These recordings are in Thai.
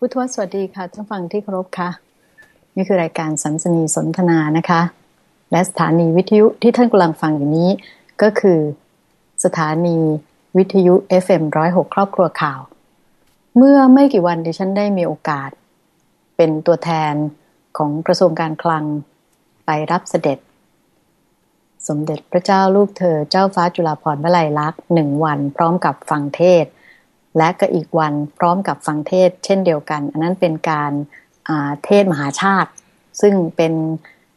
พุทธวสวัสดีค่ะท่านฟังที่เคารพค่ะ นี่คือรายการสัมสนีสนทนานะคะ และสถานีวิทยุที่ท่านกำลังฟังอยู่นี้ ก็คือสถานีวิทยุ FM106 ครอบครัวข่าว เมื่อไม่กี่วันดิฉันได้มีโอกาส เป็นตัวแทนของกระทรวงการคลังไปรับเสด็จ สมเด็จพระเจ้าลูกเธอเจ้าฟ้าจุฬาภรณ์วลัยลักษณ์หนึ่งวันพร้อมกับฟังเทศ และก็อีกวันพร้อมกับฟังเทศเช่นเดียวกัน อันนั้นเป็นการเทศมหาชาติ ซึ่งเป็น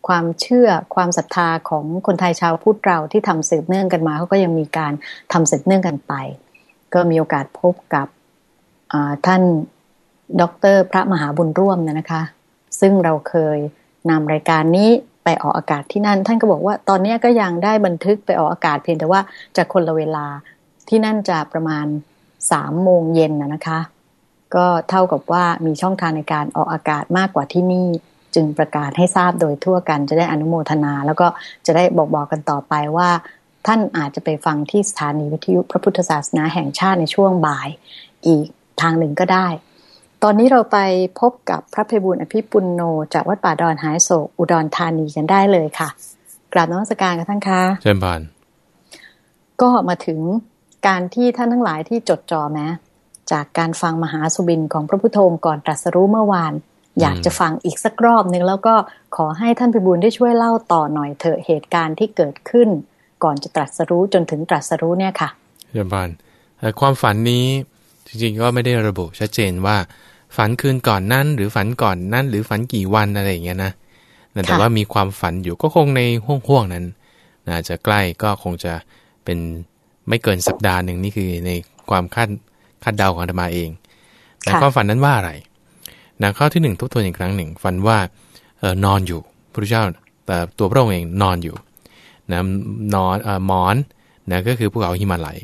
ความเชื่อความศรัทธาของคนไทยชาวพุทธเราที่ทำสืบเนื่องกันมาเขาก็ยังมีการทำสืบเนื่องกันไป ก็มีโอกาสพบกับท่านดรพระมหาบุญร่วมนะคะ ซึ่งเราเคยนำรายการนี้ไปออกอากาศที่นั่น ท่านก็บอกว่าตอนนี้ก็ยังได้บันทึกไปออกอากาศเพียงแต่ว่าจะคนละเวลาที่นั่นจะประมาณ สามโมงเย็นนะคะ ก็เท่ากับว่ามีช่องทางในการออกอากาศมากกว่าที่นี่ จึงประกาศให้ทราบโดยทั่วกันจะได้อนุโมทนา แล้วก็จะได้บอกบอกกันต่อไปว่า ท่านอาจจะไปฟังที่สถานีวิทยุพระพุทธศาสนาแห่งชาติในช่วงบ่าย อีกทางหนึ่งก็ได้ ตอนนี้เราไปพบกับพระเพบุญอภิปุณโน จากวัดป่าดอนหายโศกอุดรธานีกันได้เลยค่ะกราบน้องสการกับท่านคะเชิญบานก็มาถึง การที่ท่านทั้งหลายที่จดจ่อแม้จากการฟังมหาสุบินของพระพุทโธก่อนตรัสรู้เมื่อวาน อยากจะฟังอีกสักรอบหนึ่งแล้วก็ขอให้ท่านพิบูลได้ช่วยเล่าต่อหน่อยเถอะเหตุการณ์ที่เกิดขึ้น ก่อนจะตรัสรู้จนถึงตรัสรู้เนี่ยค่ะเยี่ยมบานความฝันนี้จริงๆก็ไม่ได้ระบุชัดเจนว่า ฝันคืนก่อนนั้นหรือฝันก่อนนั้น หรือฝันกี่วันอะไรอย่างเงี้ยนะแต่ว่ามีความฝันอยู่ก็คงในห่วงๆนั้นอาจจะใกล้ก็คงจะเป็น ไม่เกินสัปดาห์หนึ่งนี่คือในความคาดคาดเดาของธรรมาเองแต่ความฝันนั้นว่าอะไรนะข้อที่หนึ่งทบทวนอีกครั้งหนึ่งฝันว่าเออนอนอยู่พระเจ้าแต่ตัวพระองค์เองนอนอยู่นะนอนอหมอนนะก็คือภูเขาหิมาลัย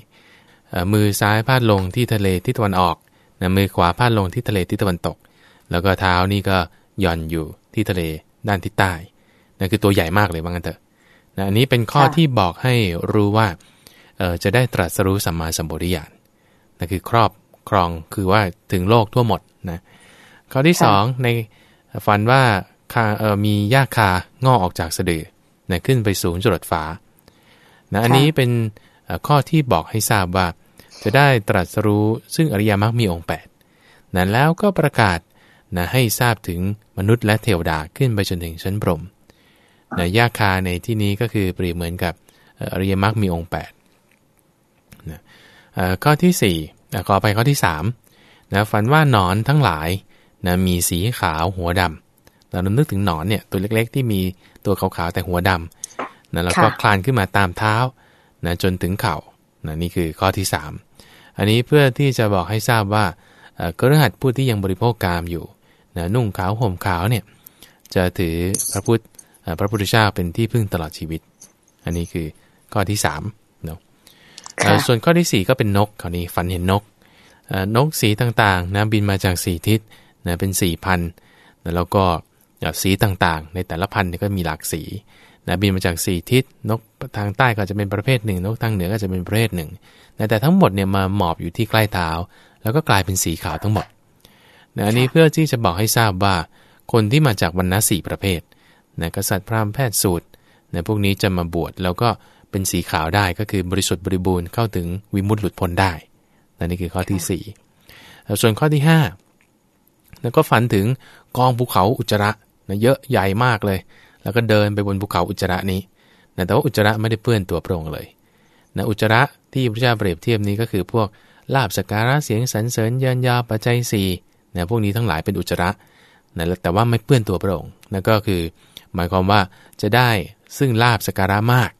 มือซ้ายพาดลงที่ทะเลทิศตะวันออกนะมือขวาพาดลงที่ทะเลทิศตะวันตก แล้วก็เท้านี่ก็ย่อนอยู่ที่ทะเลด้านทิศใต้นะคือตัวใหญ่มากเลยว่างั้นเถอะนะอันนี้เป็นข้อที่บอกให้รู้ว่า จะได้ตรัสรู้สัมมาสัมปวิญาณนั่นคือครอบครองคือว่าถึงโลกทั่วหมดนะข้อที่สองในฝันว่าคาเออมีหญ้าคางอกออกจากสะดือนะขึ้นไปสูงจรดฟ้านะอันนี้เป็นข้อที่บอกให้ทราบว่า จะได้ตรัสรู้ซึ่งอริยมรรคมีองค์8นะแล้วก็ประกาศนะให้ทราบถึงมนุษย์และเทวดาขึ้นไปจนถึงชั้นพรหมนะยาคาในที่นี้ก็คือเปรียบเหมือนกับอริยมรรคมีองค์8 ข้อที่4ขอไปข้อที่3นะฝันว่าหนอนทั้งหลายนะมีสีขาวหัวดำเรานึกถึงหนอนเนี่ยตัวเล็กๆ ที่มีตัวขาวๆแต่หัวดำนะแล้วก็คลานขึ้นมาตามเท้านะจนถึงเข่านะนี่คือข้อที่ 3 อันนี้เพื่อที่จะบอกให้ทราบว่ากระหัตผู้ที่ยังบริโภคกามอยู่นะนุ่งขาวห่มขาวเนี่ยจะถือพระพุทธพระพุทธเจ้าเป็นที่พึ่งตลอดชีวิต อันนี้คือข้อที่3 ส่วนข้อที่ 4 ก็เป็นนกคราวนี้ฝันเห็นนกนกสีต่างๆนะบินมาจากสี่ทิศนะเป็นสี่พันแล้วก็สีต่างๆ ในแต่ละพันธุ์ก็มีหลากสีนะบินมาจากสี่ทิศนกทางใต้ก็จะเป็นประเภทหนึ่ง นกทางเหนือก็จะเป็นประเภทหนึ่งนะแต่ทั้งหมดเนี่ยมาหมอบอยู่ที่ใกล้เท้า แล้วก็กลายเป็นสีขาวทั้งหมดนะอันนี้เพื่อที่จะบอกให้ทราบว่าคนที่มาจากวรรณะสี่ประเภทนะกษัตริย์พราหมณ์แพทย์สูตรนะพวกนี้จะมาบวชแล้วก็ เป็นสีขาวได้ก็คือบริสุทธิ์บริบูรณ์เข้าถึงวิมุตติหลุดพ้นได้นั่นนี่คือข้อที่ 4 ส่วนข้อที่ 5 แล้วก็ฝันถึงกองภูเขาอุจจาระนะเยอะใหญ่มากเลย แล้วก็เดินไปบนภูเขาอุจจาระนี้นะแต่ว่าอุจจาระไม่ได้เปื้อนตัวพระองค์เลยนะอุจจาระที่พระเจ้าเปรียบเทียบนี้ก็คือพวกลาบสการะเสียงสรรเสริญเยินยาปัจจัย4นะพวกนี้ทั้งหลายเป็นอุจจาระนะแต่ว่าไม่เปื้อนตัวพระองค์นั่นก็คือ หมายความว่าจะได้ซึ่งลาบสการะมาก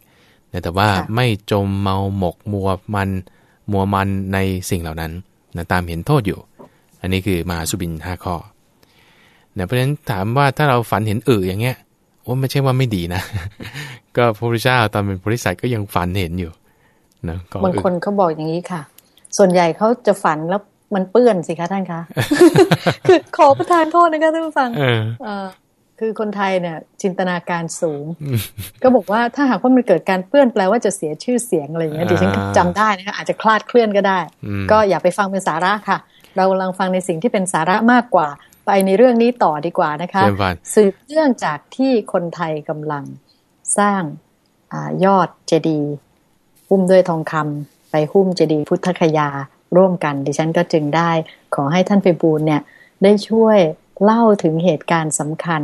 แต่ว่าไม่จมเมาหมกมัวมันมัวมันในสิ่งเหล่านั้นนะตามเห็นโทษอยู่ อันนี้คือมาสุบินห้าข้อนะเพราะฉะนั้นถามว่าถ้าเราฝันเห็นอื่อย่างเงี้ยโอ้ไม่ใช่ว่าไม่ดีนะ ก็พระพุทธเจ้าตอนเป็นบริษัทก็ยังฝันเห็นอยู่นะบางคนเขาบอกอย่างนี้ค่ะ ส่วนใหญ่เขาจะฝันแล้วมันเปื้อนสิคะท่านคะ คือขอประทานโทษนะคะท่านผู้ฟังเออ คือคนไทยเนี่ยจินตนาการสูง ก็บอกว่าถ้าหากว่ามันเกิดการเปื้อนแปลว่าจะเสียชื่อเสียงอะไรอย่างเงี้ยดิฉันจำได้นะคะอาจจะคลาดเคลื่อนก็ได้ ก็อย่าไปฟังเป็นสาระค่ะ เรากำลังฟังในสิ่งที่เป็นสาระมากกว่า ไปในเรื่องนี้ต่อดีกว่านะคะ สืบเรื่องจากที่คนไทยกำลังสร้างอยอดเจดีย์หุ้มด้วยทองคำไปหุ้มเจดีย์พุทธคยาร่วมกัน ดิฉันก็จึงได้ขอให้ท่านไปบูลเนี่ยได้ช่วย เล่าถึงเหตุการณ์สำคัญ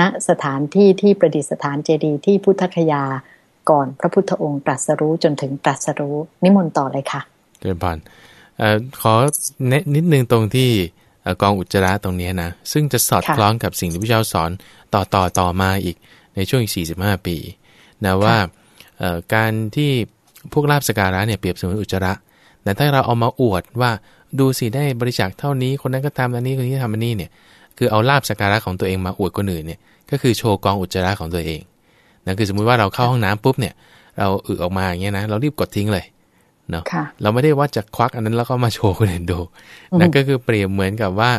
ณสถานที่ที่ประดิษฐานเจดีย์ที่พุทธคยา ก่อนพระพุทธองค์ตรัสรู้จนถึงตรัสรู้ นิมนต์ต่อเลยค่ะเจริญพรขอเนนิดนึงตรงที่กองอุจจาระตรงนี้นะ ซึ่งจะสอดคล้องกับสิ่งที่พระเจ้าสอนต่อต่อต่อมาอีกในช่วง45 ปีนะว่าการที่พวกลาบสการะเนี่ยเปรียบเสมือนอุจจาระแต่ถ้าเราเอามาอวดว่าดูสิได้บริจาคเท่านี้คนนั้นก็ทำอันนี้คนนี้ทำอันนี้เนี่ย คือเอาลาบสการะของตัวเองมาอวดคนอื่นเนี่ยก็คือโชว์กองอุจจาระของตัวเองนั่นคือสมมุติว่าเราเข้าห้องน้ำปุ๊บเนี่ย เราอึออกมาอย่างเงี้ยนะเรารีบกดทิ้งเลยเนาะเราไม่ได้ว่าจะควักอันนั้นแล้วก็มาโชว์คนอื่นดูนั่นก็คือเปรียบเหมือนกับว่า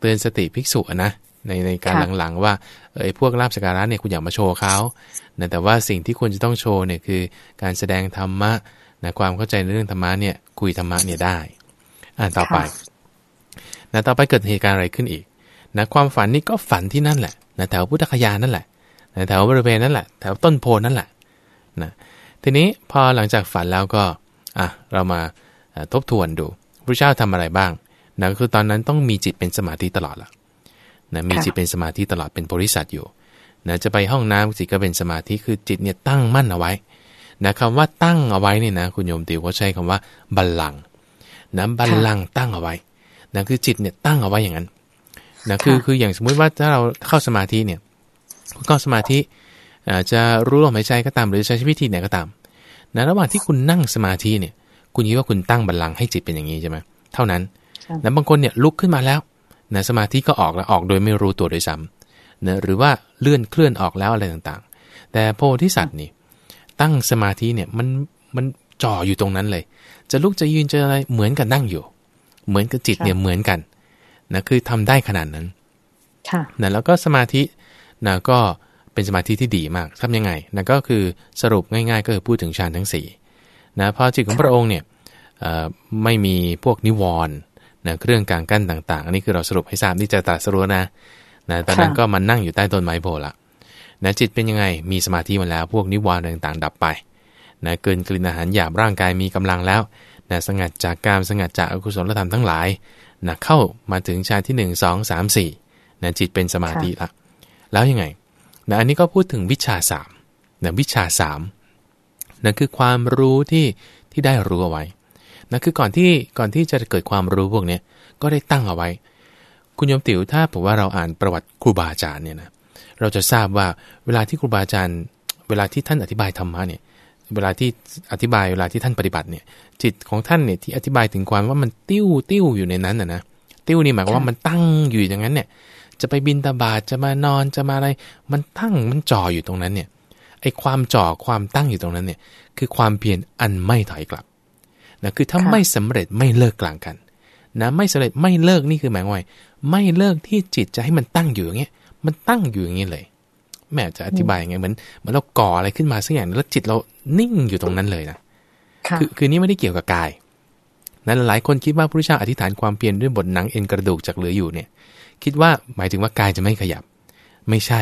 เตือนสติภิกษุนะในในการหลังๆ ว่าไอ้พวกลาบสการะเนี่ยคุณอยากมาโชว์เขาแต่ว่าสิ่งที่ควรจะต้องโชว์เนี่ยคือการแสดงธรรมะนะความเข้าใจในเรื่องธรรมะเนี่ยคุยธรรมะเนี่ยได้ อ่านต่อไปนะต่อไปเกิดเหตุการณ์อะไรขึ้นอีก นะความฝันนี่ก็ฝันที่นั่นแหละนะแถวพุทธคยานั่นแหละนะแถวบริเวณนั่นแหละแถวต้นโพนั่นแหละนะทีนี้พอหลังจากฝันแล้วก็อะเรามาทบทวนดูพระเจ้าทำอะไรบ้างนะคือตอนนั้นต้องมีจิตเป็นสมาธิตลอดละนะมีจิตเป็นสมาธิตลอดเป็นบริษัทอยู่นะจะไปห้องน้ำจิตก็เป็นสมาธิคือจิตเนี่ยตั้งมั่นเอาไว้นะคำว่าตั้งเอาไว้เนี่ยนะคุณโยมติวเขาใช้คำว่าบัลลังนะบัลลังตั้งเอาไว้นะคือจิตเนี่ยตั้งเอาไว้อย่างนั้น นะคือคืออย่างสมมุติว่าถ้าเราเข้าสมาธิเนี่ยเข้าสมาธิจะรู้ลมหายใจก็ตาม หรือใช้ชีวิตที่ไหนก็ตามนะระหว่างที่คุณนั่งสมาธิเนี่ย คุณคิดว่าคุณตั้งบัลลังก์ให้จิตเป็นอย่างนี้ใช่ไหมเท่านั้นแล้วบางคนเนี่ยลุกขึ้นมาแล้วนะสมาธิก็ออกแล้วออกโดยไม่รู้ตัวโดยซ้ำนะหรือว่าเลื่อนเคลื่อนออกแล้วอะไรต่างๆ แต่โพธิสัตว์นี่ตั้งสมาธิเนี่ยมันมันจ่ออยู่ตรงนั้นเลย จะลุกจะยืนจะอะไรเหมือนกันนั่งอยู่ เหมือนกับจิตเนี่ยเหมือนกัน นะคือทำได้ขนาดนั้นนะแล้วก็สมาธินะก็เป็นสมาธิที่ดีมากทํำยังไงนะก็คือสรุปง่าย ๆ ก็คือพูดถึงฌานทั้ง4นะพอจิตของพระองค์เนี่ยไม่มีพวกนิวรณ์นะเครื่องกลางกั้นต่าง ๆ อันนี้คือเราสรุปให้ทราบที่จะตรัสรู้นะนะตอนนั้นก็มันนั่งอยู่ใต้ต้นไม้โพละนะจิตเป็นยังไงมีสมาธิมาแล้ว พวกนิวรณ์ต่างๆ ดับไปนะเกินกลิ่นอาหารหยาบร่างกายมีกำลังแล้วนะสงัดจากกามสงัดจากอกุศลธรรมทั้งหลาย นะเข้ามาถึงฌานที่ 1 2 3 4นะจิตเป็นสมาธิละแล้วยังไงนะอันนี้ก็พูดถึงวิชาสามนะวิชาสามนั่นคือความรู้ที่ที่ได้รู้เอาไว้นั่นคือก่อนที่ก่อนที่จะเกิดความรู้พวกนี้ก็ได้ตั้งเอาไว้ คุณโยมติ๋วถ้าผมว่าเราอ่านประวัติครูบาอาจารย์เนี่ยนะเราจะทราบว่าเวลาที่ครูบาอาจารย์ เวลาที่ท่านอธิบายธรรมะเนี่ย เวลาที่อธิบายเวลาที่ท่านปฏิบัติเนี่ย จิตของท่านเนี่ยที่อธิบายถึงความว่ามันติ้วติ้วอยู่ในนั้นนะนะติ้วนี่หมายความว่ามันตั้งอยู่อย่างนั้นเนี่ย จะไปบินตาบาดจะมานอนจะมาอะไร มันตั้งมันจ่ออยู่ตรงนั้นเนี่ยไอ้ความจ่อความตั้งอยู่ตรงนั้นเนี่ย คือความเพียรอันไม่ถอยกลับนะคือถ้าไม่สำเร็จไม่เลิกกลางกันนะไม่สำเร็จไม่เลิกนี่คือหมายว่าไม่เลิกที่จิตจะให้มันตั้งอยู่อย่างเงี้ยมันตั้งอยู่อย่างงี้เลย แม่จะอธิบายยังไงเหมือนเหมือนเราก่ออะไรขึ้นมาสักอย่างแล้วจิตเรานิ่งอยู่ตรงนั้นเลยนะคือคือนี่ไม่ได้เกี่ยวกับกายนั้นหลายคนคิดว่าพระพุทธเจ้าอธิษฐานความเพียรด้วยบทหนังเอ็นกระดูกจากเหลืออยู่เนี่ย คิดว่าหมายถึงว่ากายจะไม่ขยับ ไม่ใช่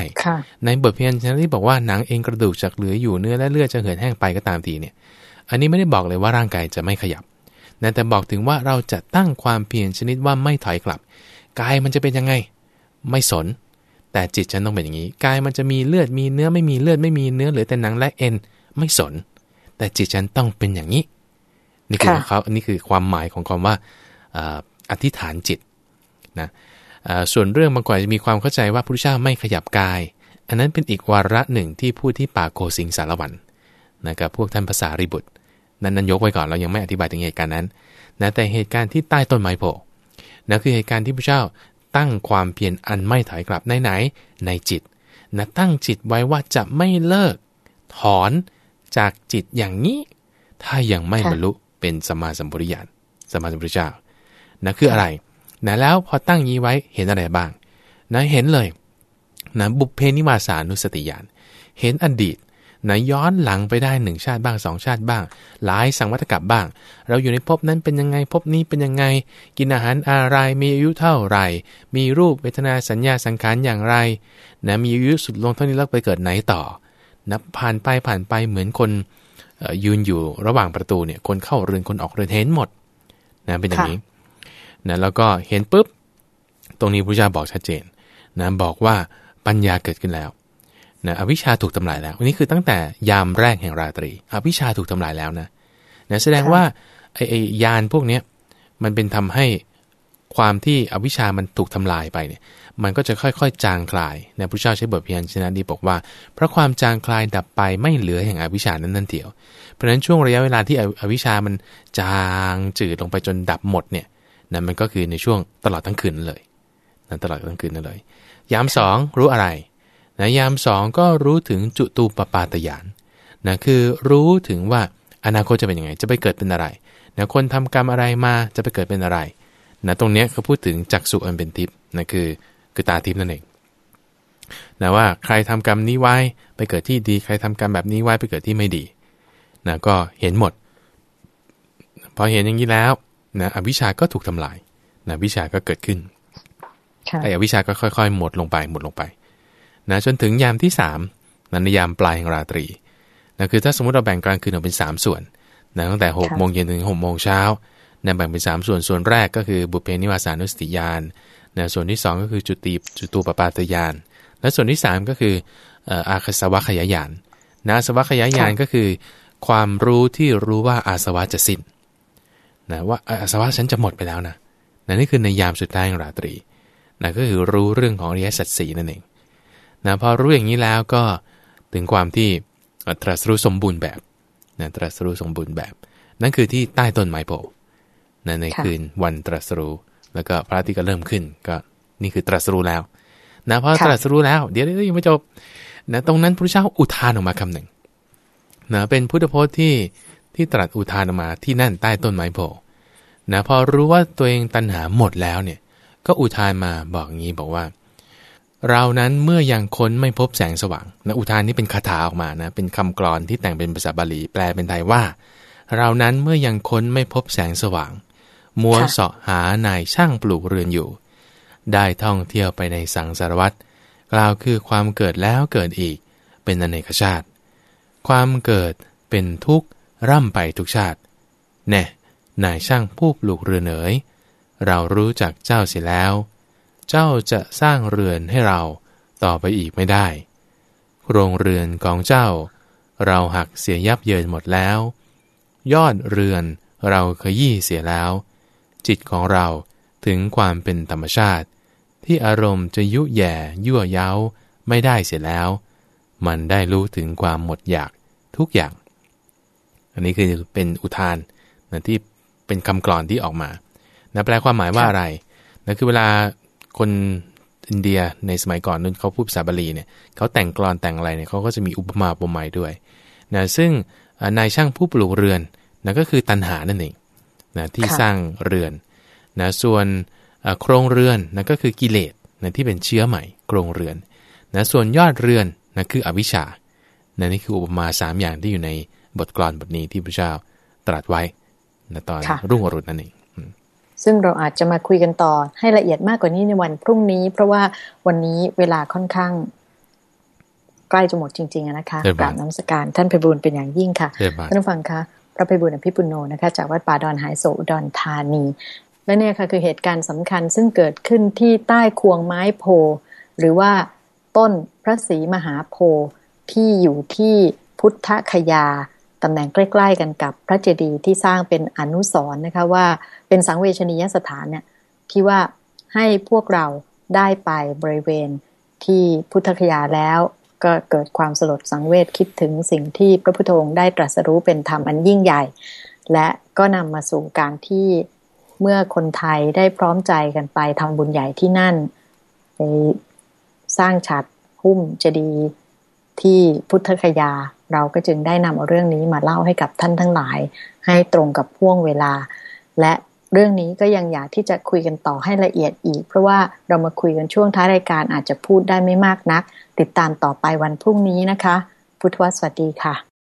ในบทเพียรชนที่บอกว่าหนังเองกระดูกจากเหลืออยู่เนื้อและเลือดจะเหือดแห้งไปก็ตามทีเนี่ย อันนี้ไม่ได้บอกเลยว่าร่างกายจะไม่ขยับแต่บอกถึงว่าเราจะตั้งความเพียรชนิดว่าไม่ถอยกลับ กายมันจะเป็นยังไง ไม่สน แต่จิตฉันต้องเป็นอย่างนี้ กายมันจะมีเลือดมีเนื้อไม่มีเลือดไม่มีเนื้อเหลือแต่หนังและเอ็นไม่สน แต่จิตฉันต้องเป็นอย่างนี้ นี่คือเขาอันนี้คือความหมายของคำว่าอธิษฐานจิตนะส่วนเรื่องบางกว่าจะมีความเข้าใจว่าพระพุทธเจ้าไม่ขยับกาย อันนั้นเป็นอีกวาระหนึ่งที่พูดที่ป่าโกสิงสารวันนะกับพวกท่านภาษาริบุตร นั้นนั้นยกไว้ก่อนเรายังไม่อธิบายถึงเหตุการณ์นั้นนะแต่เหตุการณ์ที่ใต้ต้นไม้โพนะคือเหตุการณ์ที่พระเจ้า ตั้งความเพียรอันไม่ถอยกลับในไหน ในจิตนะตั้งจิตไว้ว่าจะไม่เลิก ถอนจากจิตอย่างนี้ ถ้ายังไม่บรรลุเป็นสมาสัมปริยานสมาสัมปริเจ้านะคืออะไรนะแล้วพอตั้งยี้ไว้เห็นอะไรบ้างนะเห็นเลยนะบุพเพนิวาสานุสติญาณเห็นอดีต นะย้อนหลังไปได้หนึ่งชาติบ้างสองชาติบ้าง หลายสังวัตกับบ้าง เราอยู่ในภพนั้นเป็นยังไงภพนี้เป็นยังไง กินอาหารอะไรมีอายุเท่าไหร่ มีรูปเวทนาสัญญาสังขารอย่างไรนะมีอายุสุดลงเท่านี้แล้วไปเกิดไหนต่อนะผ่านไปผ่านไปเหมือนคนยืนอยู่ระหว่างประตูเนี่ยคนเข้าเรือนคนออกเรือนเห็นหมดนะเป็นอย่างนี้นะแล้วก็เห็นปุ๊บ ตรงนี้พระเจ้าบอกชัดเจนนะบอกว่าปัญญาเกิดขึ้นแล้ว นะอวิชชาถูกทำลายแล้วอันนี้คือตั้งแต่ยามแรกแห่งราตรี อวิชชาถูกทำลายแล้วนะนะแสดงว่าไอ้ยานพวกเนี้ยมันเป็นทำให้ความที่อวิชามันถูกทำลายไปเนี่ย มันก็จะค่อยๆ จางคลายนะพระเจ้าใช้บทเพียนชนะดีบอกว่า เพราะความจางคลายดับไปไม่เหลือแห่งอวิชานั้นนั่นเดียว เพราะฉะนั้นช่วงระยะเวลาที่อวิชามันจางจืดลงไปจนดับหมดเนี่ยนะมันก็คือในช่วงตลอดทั้งคืนเลยนะตลอดทั้งคืนนั่นเลยยามสองรู้อะไร นะยามสองก็รู้ถึงจุตูปปาตยานนะคือรู้ถึงว่าอนาคตจะเป็นยังไง จะไปเกิดเป็นอะไรนะคนทำกรรมอะไรมาจะไปเกิดเป็นอะไรนะตรงนี้เขาพูดถึงจักสุอันเป็นทิพย์นะคือคือตาทิพย์นั่นเองนะว่าใครทำกรรมนี้ไว้ไปเกิดที่ดี ใครทำกรรมแบบนี้ไว้ไปเกิดที่ไม่ดีนะก็เห็นหมด พอเห็นอย่างนี้แล้วนะอวิชาก็ถูกทำลายนะวิชาก็เกิดขึ้นไอ้อวิชาก็ค่อย ๆ หมดลงไปหมดลงไป นะจนถึงยามที่3นั้นในยามปลายแห่งราตรีนะคือถ้าสมมติเราแบ่งกลางคืนออกเป็น 3 ส่วนนะตั้งแต่6โมงเย็นถึง6โมงเช้านะแบ่งเป็น 3 ส่วนส่วนแรกก็คือบุพเพนิวาสานุสติยานนะส่วนที่ 2 ก็คือจุติจุตูปปาตยาน และส่วนที่ 3 ก็คืออาคสวะขยายานนะสวะขยายานก็คือความรู้ที่รู้ว่าอาสวะจะสิ้นนะว่าอาสวะฉันจะหมดไปแล้วนะนะนี่คือในยามสุดท้ายของราตรีนะก็คือรู้เรื่องของอริยสัจสีนั่นเอง นะพอรู้อย่างนี้แล้วก็ถึงความที่ตรัสรู้สมบูรณ์แบบนะตรัสรู้สมบูรณ์แบบ นั่นคือที่ใต้ต้นไม้โพนะในคืนวันตรัสรู้แล้วก็พระอาทิตย์ก็เริ่มขึ้น ก็นี่คือตรัสรู้แล้วนะพอตรัสรู้แล้ว เดี๋ยวยังไม่จบนะตรงนั้นพระเจ้าอุทานออกมาคำหนึ่งนะเป็นพุทธพจน์ที่ที่ตรัสอุทานออกมาที่นั่นใต้ต้นไม้โพนะพอรู้ว่าตัวเองตัณหาหมดแล้วเนี่ย ก็อุทานมาบอกงี้บอกว่า เรานั้นเมื่อยังค้นไม่พบแสงสว่างนะอุทานนี้เป็นคาถาออกมานะเป็นคำกรอนที่แต่งเป็นภาษาบาลีแปลเป็นไทยว่า เรานั้นเมื่อยังค้นไม่พบแสงสว่าง มัวเสาะหานายช่างปลูกเรือนอยู่ ได้ท่องเที่ยวไปในสังสารวัตรกล่าวคือความเกิดแล้วเกิดอีก เป็นอเนกชาติ ความเกิดเป็นทุกข์ร่ำไปทุกชาติ แน่นายช่างผู้ปลูกเรือนเอ๋ยเรารู้จักเจ้าเสียแล้ว เจ้าจะสร้างเรือนให้เราต่อไปอีกไม่ได้ โรงเรือนของเจ้า เราหักเสียยับเยินหมดแล้ว ยอดเรือนเราขยี้เสียแล้ว จิตของเราถึงความเป็นธรรมชาติ ที่อารมณ์จะยุแย่ยั่วเย้าไม่ได้เสียแล้ว มันได้รู้ถึงความหมดอยากทุกอย่าง อันนี้คือเป็นอุทานนะที่เป็นคำกลอนที่ออกมานะแปลความหมายว่าอะไรนะคือเวลา คนอินเดียในสมัยก่อนนั้นเขาพูดภาษาบาลีเนี่ยเขาแต่งกลอนแต่งอะไรเนี่ยเขาก็จะมีอุปมาอุปไมยด้วยนะซึ่งนายช่างผู้ปลูกเรือนนะก็คือตันหานั่นเองนะที่สร้างเรือนนะส่วนโครงเรือนนะก็คือกิเลสนะที่เป็นเชื้อใหม่โครงเรือนนะส่วนยอดเรือนนะคืออวิชชานะนี่คืออุปมาสามอย่างที่อยู่ในบทกลอนบทนี้ที่พระเจ้าตรัสไว้นะตอนรุ่งอรุณนั่นเอง ซึ่งเราอาจจะมาคุยกันต่อให้ละเอียดมากกว่านี้ในวันพรุ่งนี้ เพราะว่าวันนี้เวลาค่อนข้าง ใกล้จะหมดจริง ๆนะคะกราบน้ำสการท่านพิบูลเป็นอย่างยิ่งค่ะท่านผู้ฟังคะพระพิบูลอภิปุโนนะคะจากวัดป่าดอนหายโศอุดรธานี และเนี่ยค่ะคือเหตุการณ์สำคัญซึ่งเกิดขึ้นที่ใต้ควงไม้โพหรือว่าต้นพระศรีมหาโพที่อยู่ที่พุทธคยา ตำแหน่งใกล้ ๆ กันกับพระเจดีย์ที่สร้างเป็นอนุสรณ์นะคะว่าเป็นสังเวชนียสถานเนี่ยที่ว่าให้พวกเราได้ไปบริเวณที่พุทธคยาแล้วก็เกิดความสลดสังเวชคิดถึงสิ่งที่พระพุทธองค์ได้ตรัสรู้เป็นธรรมอันยิ่งใหญ่ และก็นำมาสู่การที่เมื่อคนไทยได้พร้อมใจกันไปทำบุญใหญ่ที่นั่นไปสร้างฉัดหุ้มเจดีย์ ที่พุทธคยา เราก็จึงได้นำเอาเรื่องนี้มาเล่าให้กับท่านทั้งหลาย ให้ตรงกับพ่วงเวลา และเรื่องนี้ก็ยังอยากที่จะคุยกันต่อให้ละเอียดอีก เพราะว่าเรามาคุยกันช่วงท้ายรายการอาจจะพูดได้ไม่มากนัก ติดตามต่อไปวันพรุ่งนี้นะคะ พุทธวสวัสดีค่ะ